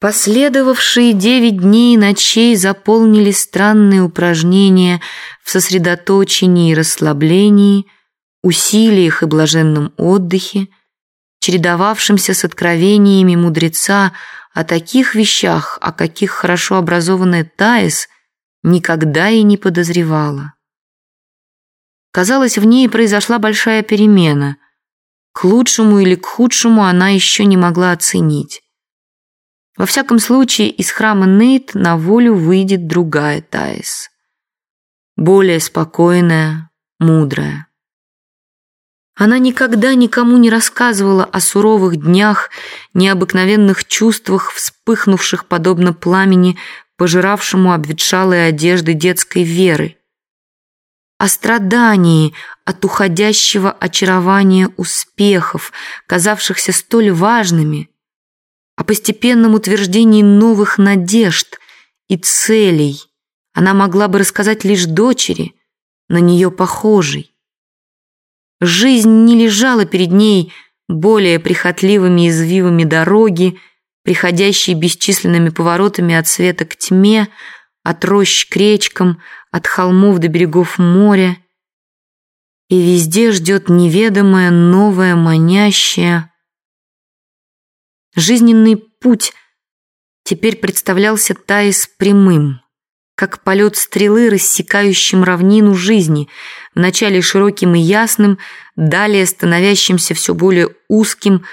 Последовавшие девять дней и ночей заполнили странные упражнения в сосредоточении и расслаблении, усилиях и блаженном отдыхе, чередовавшимся с откровениями мудреца о таких вещах, о каких хорошо образованная Таис никогда и не подозревала. Казалось, в ней произошла большая перемена. К лучшему или к худшему она еще не могла оценить. Во всяком случае, из храма Нейт на волю выйдет другая Таис. Более спокойная, мудрая. Она никогда никому не рассказывала о суровых днях, необыкновенных чувствах, вспыхнувших подобно пламени, пожиравшему обветшалые одежды детской веры. О страдании от уходящего очарования успехов, казавшихся столь важными – о постепенном утверждении новых надежд и целей она могла бы рассказать лишь дочери, на нее похожей. Жизнь не лежала перед ней более прихотливыми извивами дороги, приходящей бесчисленными поворотами от света к тьме, от рощ к речкам, от холмов до берегов моря. И везде ждет неведомое, новое, манящее, Жизненный путь теперь представлялся Таис прямым, как полет стрелы, рассекающим равнину жизни, вначале широким и ясным, далее становящимся все более узким,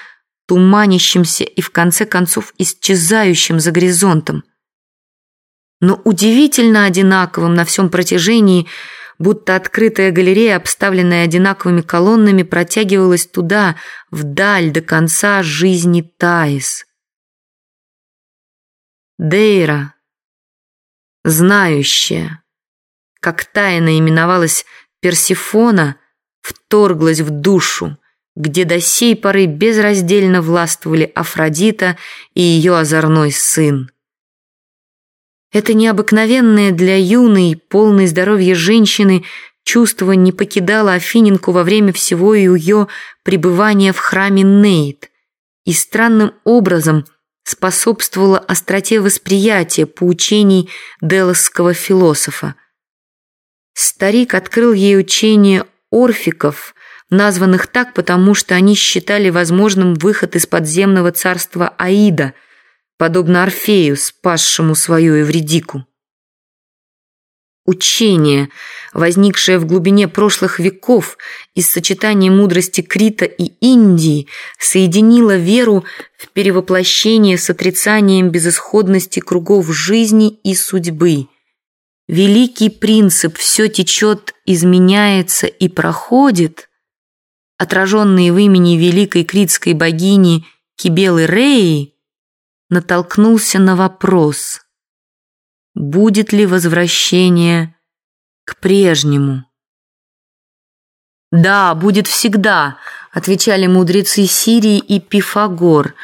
туманящимся и в конце концов исчезающим за горизонтом. Но удивительно одинаковым на всем протяжении – будто открытая галерея, обставленная одинаковыми колоннами, протягивалась туда, вдаль, до конца жизни Таис. Дейра, знающая, как тайно именовалась Персифона, вторглась в душу, где до сей поры безраздельно властвовали Афродита и ее озорной сын. Это необыкновенное для юной, полной здоровья женщины чувство не покидало Афиненку во время всего ее пребывания в храме Нейт и странным образом способствовало остроте восприятия поучений делосского философа. Старик открыл ей учение орфиков, названных так, потому что они считали возможным выход из подземного царства Аида – подобно Орфею, спасшему свою Эвредику. Учение, возникшее в глубине прошлых веков из сочетания мудрости Крита и Индии, соединило веру в перевоплощение с отрицанием безысходности кругов жизни и судьбы. Великий принцип «все течет, изменяется и проходит», отраженный в имени великой критской богини Кибелы Реи, натолкнулся на вопрос, будет ли возвращение к прежнему. «Да, будет всегда», — отвечали мудрецы Сирии и Пифагор,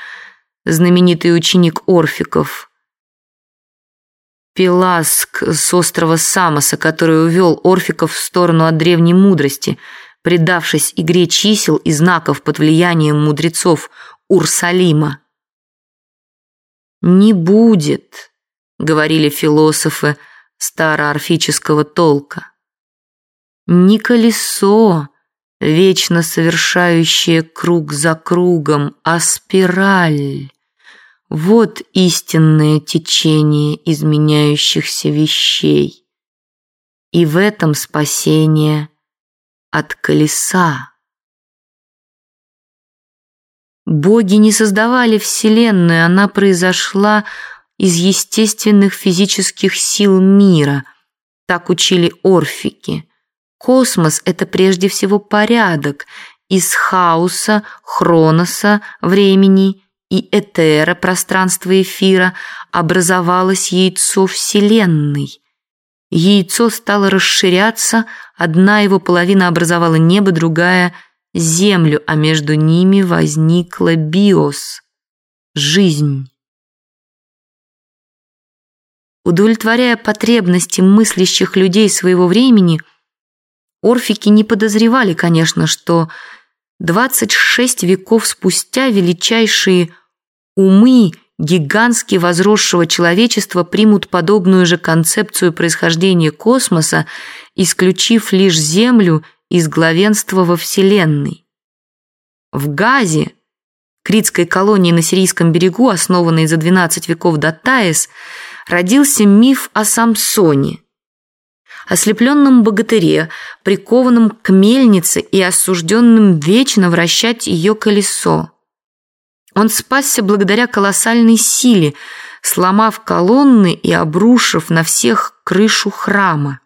знаменитый ученик Орфиков. Пеласк с острова Самоса, который увел Орфиков в сторону от древней мудрости, предавшись игре чисел и знаков под влиянием мудрецов Урсалима. «Не будет», — говорили философы староорфического толка. «Не колесо, вечно совершающее круг за кругом, а спираль. Вот истинное течение изменяющихся вещей. И в этом спасение от колеса. Боги не создавали Вселенную, она произошла из естественных физических сил мира. Так учили орфики. Космос — это прежде всего порядок. Из хаоса, хроноса, времени и этера, пространства эфира, образовалось яйцо Вселенной. Яйцо стало расширяться, одна его половина образовала небо, другая — землю, а между ними возникла биос – жизнь. Удовлетворяя потребности мыслящих людей своего времени, орфики не подозревали, конечно, что 26 веков спустя величайшие умы гигантски возросшего человечества примут подобную же концепцию происхождения космоса, исключив лишь Землю из главенства во Вселенной. В Газе, критской колонии на Сирийском берегу, основанной за 12 веков до Таис, родился миф о Самсоне, ослепленном богатыре, прикованном к мельнице и осужденном вечно вращать ее колесо. Он спасся благодаря колоссальной силе, сломав колонны и обрушив на всех крышу храма.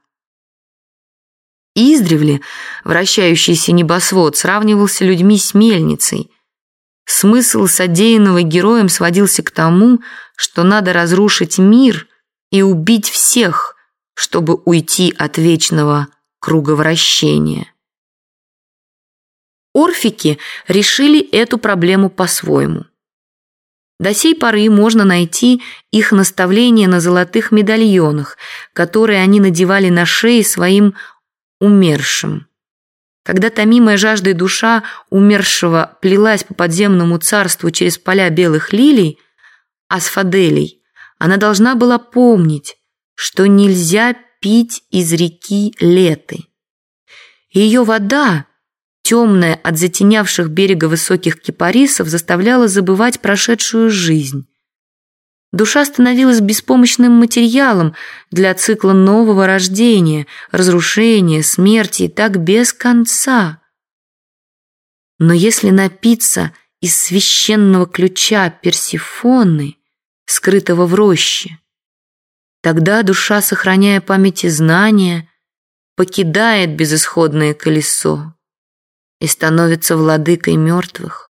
Издревле вращающийся небосвод сравнивался людьми с мельницей. Смысл содеянного героем сводился к тому, что надо разрушить мир и убить всех, чтобы уйти от вечного круговращения. Орфики решили эту проблему по-своему. До сей поры можно найти их наставления на золотых медальонах, которые они надевали на шеи своим умершим. Когда томимая жаждой душа умершего плелась по подземному царству через поля белых лилий, асфаделей, она должна была помнить, что нельзя пить из реки Леты. Ее вода, темная от затенявших берега высоких кипарисов, заставляла забывать прошедшую жизнь. Душа становилась беспомощным материалом для цикла нового рождения, разрушения, смерти и так без конца. Но если напиться из священного ключа Персифоны, скрытого в роще, тогда душа, сохраняя память и знания, покидает безысходное колесо и становится владыкой мертвых.